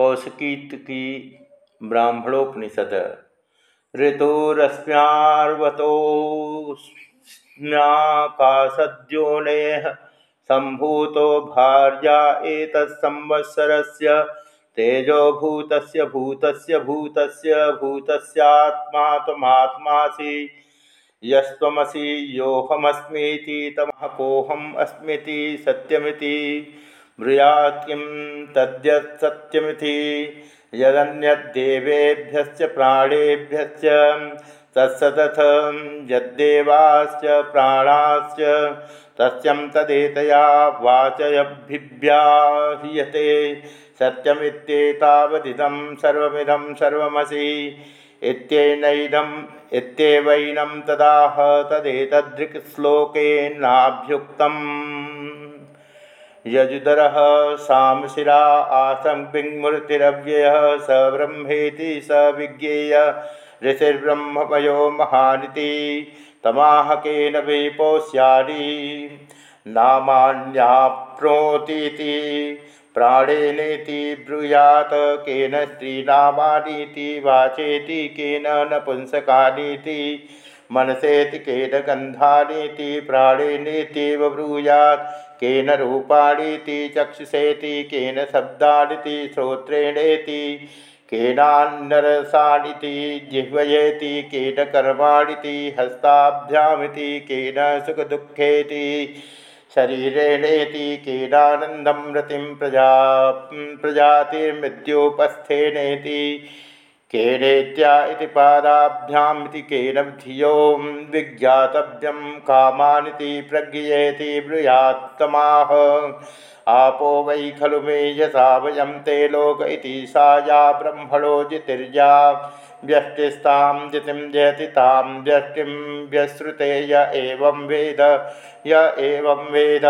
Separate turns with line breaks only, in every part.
कौशिकीत की ब्राह्मणोपनिषद। ऋतुरस्म्याकाशद्योनेः सम्भूतो भार्या एतत्संवत्सरस्य तेजो भूतस्य भूतस्यात्मा त्वमात्मासि यस्त्वमसि योऽहमस्मीति तमः कोऽहम् अस्मीति सत्यमिति। ब्रूयात् किं तद्यत्सत्यमिति यदन्यद्देवेभ्यश्च प्राणेभ्यश्च तत्सतथ यद्देवाश्च प्राणाश्च तस्यं तदेतया वाचयभिव्याह्रियते सत्यमित्येतावदिदं सर्वमिदं सर्वमसि इत्येनैदम् इत्येवैनं तदाह यजुदर सामशिरा आसंपिङ्मूर्तिरव्यय स ब्रह्मेति स विज्ञेय ऋषिर्ब्रह्ममयो महानिति तमाहकेन विपोष्यानि नामान्याप्नोतीति प्राणेनेति ब्रूयात् केन स्त्रीनामानीति वाचेति केन नपुंसकानीति मनसेति केन गन्धानीति प्राणेनेतीव ब्रूयात् केन रूपाणीति, चक्षुषेति, केन शब्दानीति, श्रोत्रेणेति। केनान्नरसानिति, जिह्वयेति, केन कर्माणीति, हस्ताभ्यामिति, केन सुखदुःखेति। शरीरेणेति, केनानन्दं प्रजा प्रजातिर्मृत्युपस्थेनेति। केनेत्या इति पादाभ्यामिति केन धियो विज्ञातव्यं कामानिति प्रज्ञयेति ब्रूयात्तमाह आपो वै खलु मे यथा वयं ते लोक इति सा या ब्रह्मणो जितिर्या। व्यष्टिस्तां जितिं जयति तां व्यष्टिं व्यश्रुते य एवं वेद, य एवं वेद।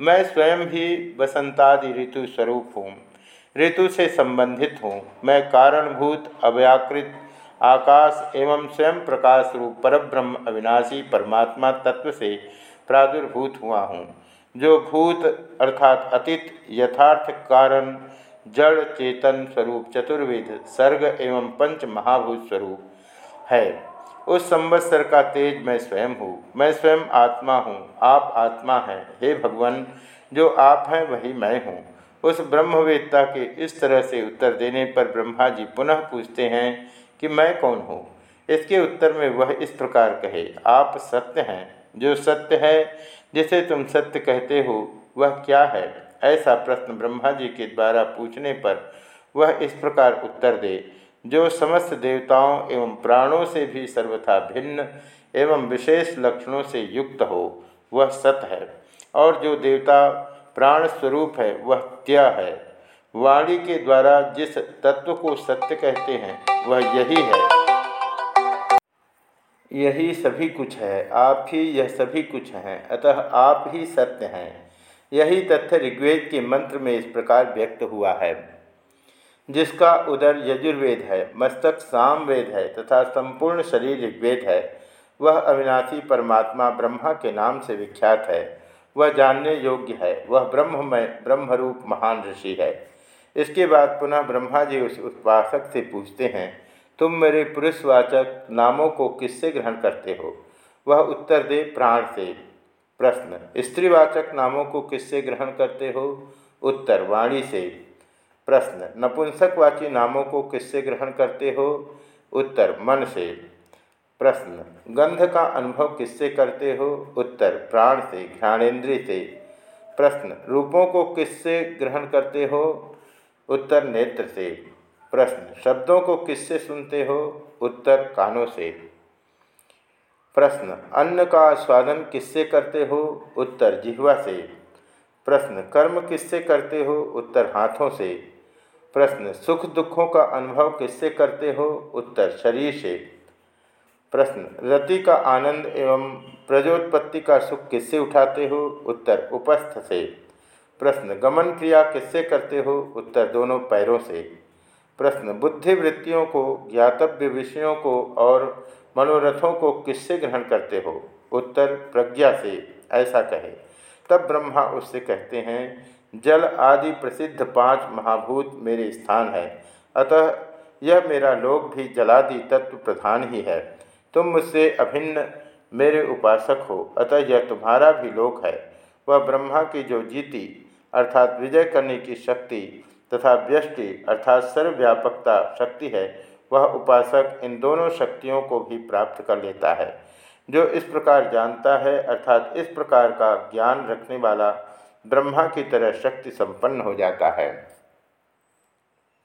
मैं स्वयं भी बसंतादि ऋतु स्वरूप हूँ। ऋतु से संबंधित हूँ। मैं कारणभूत, अव्याकृत, आकाश एवं स्वयं प्रकाश रूप परब्रह्म अविनाशी परमात्मा तत्व से प्रादुर्भूत हुआ हूँ। जो भूत अर्थात अतीत, यथार्थ कारण, जड़ चेतन स्वरूप चतुर्वेद सर्ग एवं पंच महाभूत स्वरूप है। उस संवत्सर का तेज मैं स्वयं हूँ। मैं स्वयं आत्मा हूँ। आप आत्मा हैं। हे भगवान, जो आप हैं, वही मैं हूँ। उस ब्रह्मवेत्ता के इस तरह से उत्तर देने पर ब्रह्मा जी पुनः पूछते हैं कि मैं कौन हूँ? इसके उत्तर में वह इस प्रकार कहे, आप सत्य हैं। जो सत्य है, जिसे तुम सत्य कहते हो, वह क्या है? ऐसा प्रश्न ब्रह्मा जी के द्वारा पूछने पर वह इस प्रकार उत्तर दे, जो समस्त देवताओं एवं प्राणों से भी सर्वथा भिन्न एवं विशेष लक्षणों से युक्त हो, वह सत्य है। और जो देवता प्राण स्वरूप है, वह त्या है? वाणी के द्वारा जिस तत्व को सत्य कहते हैं, वह यही है। यही सभी कुछ है, आप ही यह सभी कुछ हैं, अतः आप ही सत्य हैं। यही तथ्य ऋग्वेद के मंत्र में इस प्रकार व्यक्त हुआ है। जिसका उदर यजुर्वेद है, मस्तक सामवेद है, तथा संपूर्ण शरीर ऋग्वेद है, वह अविनाशी परमात्मा ब्रह्मा के नाम से विख्यात है। वह जानने योग्य है। वह ब्रह्ममय, ब्रह्मरूप, महान ऋषि है। इसके बाद पुनः ब्रह्मा जी उस उपासक से पूछते हैं, तुम मेरे पुरुषवाचक नामों को किससे ग्रहण करते हो? वह उत्तर दे, प्राण से। प्रश्न, स्त्रीवाचक नामों को किससे ग्रहण करते हो? उत्तर, वाणी से। प्रश्न, नपुंसकवाची नामों को किससे ग्रहण करते हो? उत्तर, मन से। प्रश्न, गंध का अनुभव किससे करते हो? उत्तर, प्राण से, घ्राणेन्द्रिय से। प्रश्न, रूपों को किससे ग्रहण करते हो? उत्तर, नेत्र से। प्रश्न, शब्दों को किससे सुनते हो? उत्तर, कानों से। प्रश्न, अन्न का स्वादन किससे करते हो? उत्तर, जिह्वा से। प्रश्न, कर्म किससे करते हो? उत्तर, हाथों से। प्रश्न, सुख दुखों का अनुभव किससे करते हो? उत्तर, शरीर से। प्रश्न, रति का आनंद एवं प्रजोत्पत्ति का सुख किससे उठाते हो? उत्तर, उपस्थ से। प्रश्न, गमन क्रिया किससे करते हो? उत्तर, दोनों पैरों से। प्रश्न बुद्धि वृत्तियों को, ज्ञातव्य विषयों को और मनोरथों को किससे ग्रहण करते हो? उत्तर, प्रज्ञा से, ऐसा कहे। तब ब्रह्मा उससे कहते हैं, जल आदि प्रसिद्ध पाँच महाभूत मेरे स्थान है। अतः यह मेरा लोक भी जलादि तत्व प्रधान ही है। तुम मुझसे अभिन्न मेरे उपासक हो, अतः यह तुम्हारा भी लोक है। वह ब्रह्मा की जो जीती, अर्थात विजय करने की शक्ति तथा व्यष्टि, अर्थात सर्वव्यापकता शक्ति है, वह उपासक इन दोनों शक्तियों को भी प्राप्त कर लेता है। जो इस प्रकार जानता है, अर्थात इस प्रकार का ज्ञान रखने वाला ब्रह्मा की तरह शक्ति संपन्न हो जाता है।